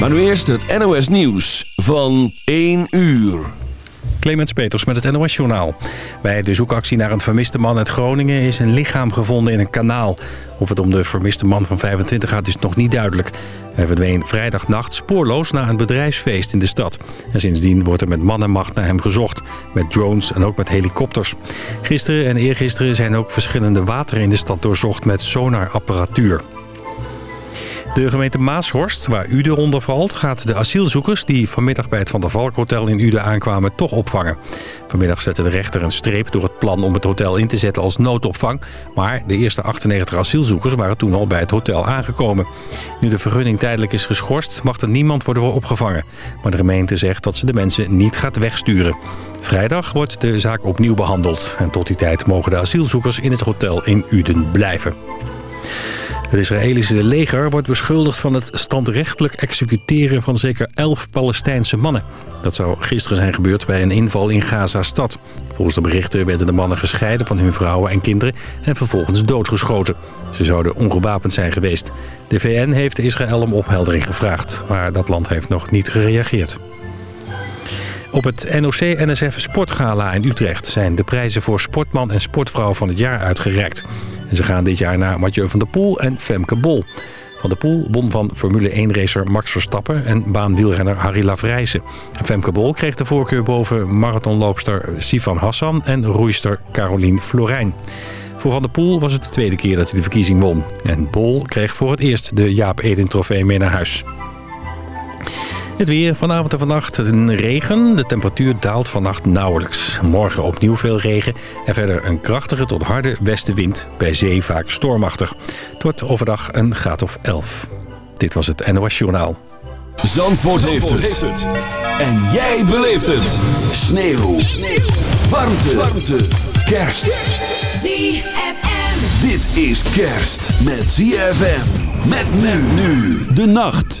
Maar nu eerst het NOS Nieuws van 1 uur. Clemens Peters met het NOS-journaal. Bij de zoekactie naar een vermiste man uit Groningen is een lichaam gevonden in een kanaal. Of het om de vermiste man van 25 gaat is nog niet duidelijk. Hij verdween vrijdagnacht spoorloos na een bedrijfsfeest in de stad. En sindsdien wordt er met man en macht naar hem gezocht. Met drones en ook met helikopters. Gisteren en eergisteren zijn ook verschillende wateren in de stad doorzocht met sonarapparatuur. De gemeente Maashorst, waar Ude onder valt... gaat de asielzoekers die vanmiddag bij het Van der Valk Hotel in Ude aankwamen... toch opvangen. Vanmiddag zette de rechter een streep door het plan om het hotel in te zetten als noodopvang. Maar de eerste 98 asielzoekers waren toen al bij het hotel aangekomen. Nu de vergunning tijdelijk is geschorst, mag er niemand worden opgevangen. Maar de gemeente zegt dat ze de mensen niet gaat wegsturen. Vrijdag wordt de zaak opnieuw behandeld. En tot die tijd mogen de asielzoekers in het hotel in Uden blijven. Het Israëlische leger wordt beschuldigd van het standrechtelijk executeren van zeker elf Palestijnse mannen. Dat zou gisteren zijn gebeurd bij een inval in Gaza-stad. Volgens de berichten werden de mannen gescheiden van hun vrouwen en kinderen en vervolgens doodgeschoten. Ze zouden ongewapend zijn geweest. De VN heeft Israël om opheldering gevraagd, maar dat land heeft nog niet gereageerd. Op het NOC-NSF Sportgala in Utrecht zijn de prijzen voor sportman en sportvrouw van het jaar uitgereikt. En ze gaan dit jaar naar Mathieu van der Poel en Femke Bol. Van der Poel won van Formule 1-racer Max Verstappen en baanwielrenner Harry Lavrijsen. Femke Bol kreeg de voorkeur boven marathonloopster Sifan Hassan en roeister Caroline Florijn. Voor Van der Poel was het de tweede keer dat hij de verkiezing won. En Bol kreeg voor het eerst de Jaap Eden trofee mee naar huis. Het weer vanavond en vannacht een regen. De temperatuur daalt vannacht nauwelijks. Morgen opnieuw veel regen en verder een krachtige tot harde westenwind. Bij zee vaak stormachtig. Het wordt overdag een graad of 11. Dit was het NOS Journaal. Zandvoort, heeft, het. En jij beleeft het. Sneeuw. Sneeuw. Warmte. Warmte. Kerst. ZFM. Dit is kerst met ZFM. Met men nu de nacht.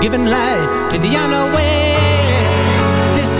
giving light to the unaware. This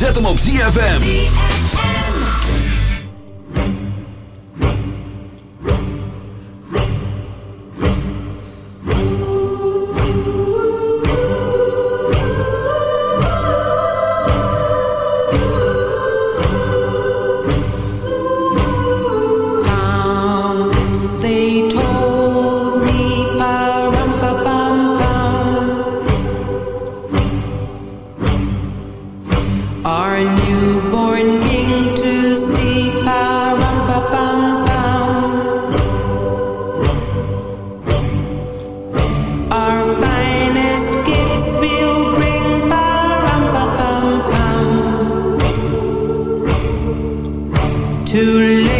zet hem op ZFM. too late.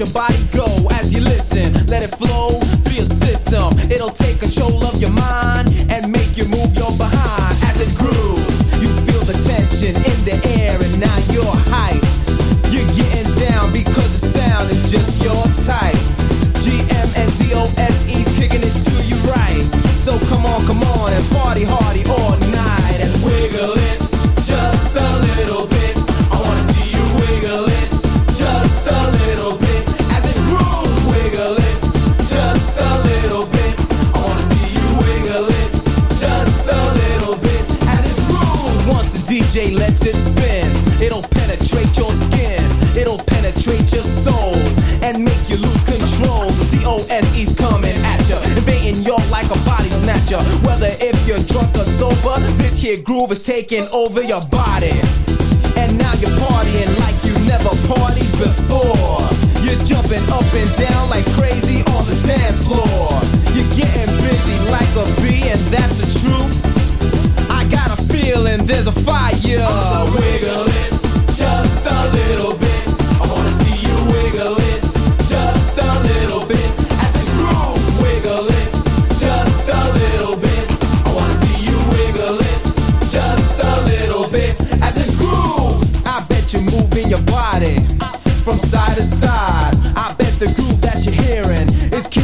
your body go as you listen, let it flow through your system. It'll take control of your mind and make you move your behind as it grooves. You feel the tension in the air, and now you're hype. You're getting down because the sound is just your type. GM and DOSE's kicking it to you right. So come on, come on and party hardy here groove is taking over your body.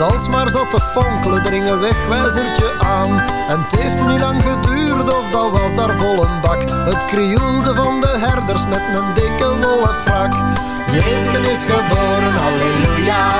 Dat alsmaar zat te fonkelen, dring een wegwijzertje aan. En het heeft niet lang geduurd of dat was daar vol een bak. Het krioelde van de herders met een dikke wollen frak. Jezus is geboren, halleluja,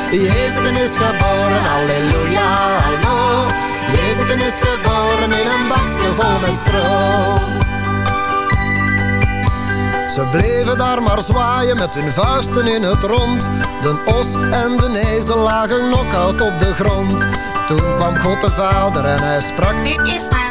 Jezus is geboren, halleluja, hallo. Jezus is geboren in een bakje vol met stro. Ze bleven daar maar zwaaien met hun vuisten in het rond. De os en de ezel lagen knock-out op de grond. Toen kwam God de Vader en hij sprak, dit is mijn.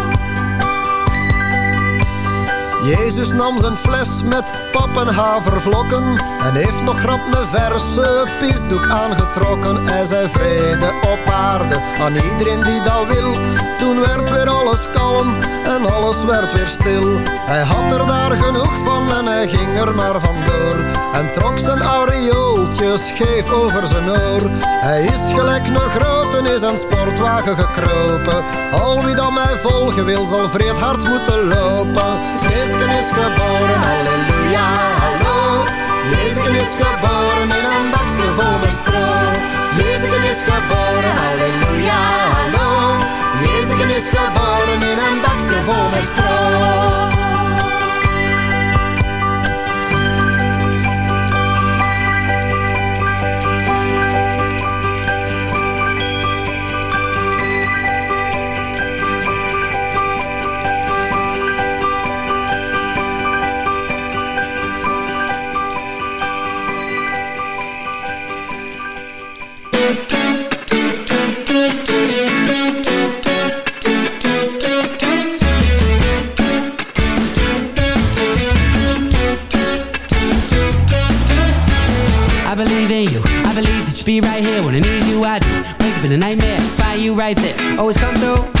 Jezus nam zijn fles met pap en havervlokken En heeft nog grap een verse pisdoek aangetrokken. Hij zei vrede op aarde aan iedereen die dat wil. Toen werd weer alles kalm en alles werd weer stil. Hij had er daar genoeg van en hij ging er maar vandoor En trok zijn aureooltje scheef over zijn oor Hij is gelijk een grote is een sportwagen gekropen Al wie dan mij volgen wil zal vreed hard moeten lopen Jezus is geboren, halleluja, hallo. Jezus is geboren in een bakje vol met. Jezus is geboren, halleluja, hallo. Jezus is geboren in een bakje vol met. Be right here when I need you. I do. Wake up in a nightmare, find you right there. Always come through.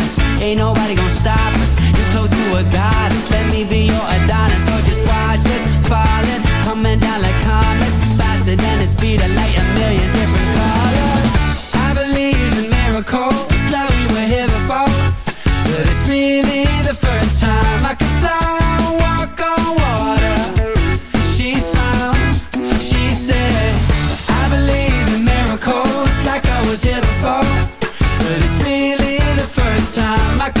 Ain't nobody gonna stop us. You're close to a goddess. Let me be your Adonis. Or just watch us falling Coming down like comets. Faster than the speed of light A million different colors. I believe in miracles Like we were here before. But it's really the first time I could fly Walk on water. She smiled She said I believe in miracles Like I was here before time. I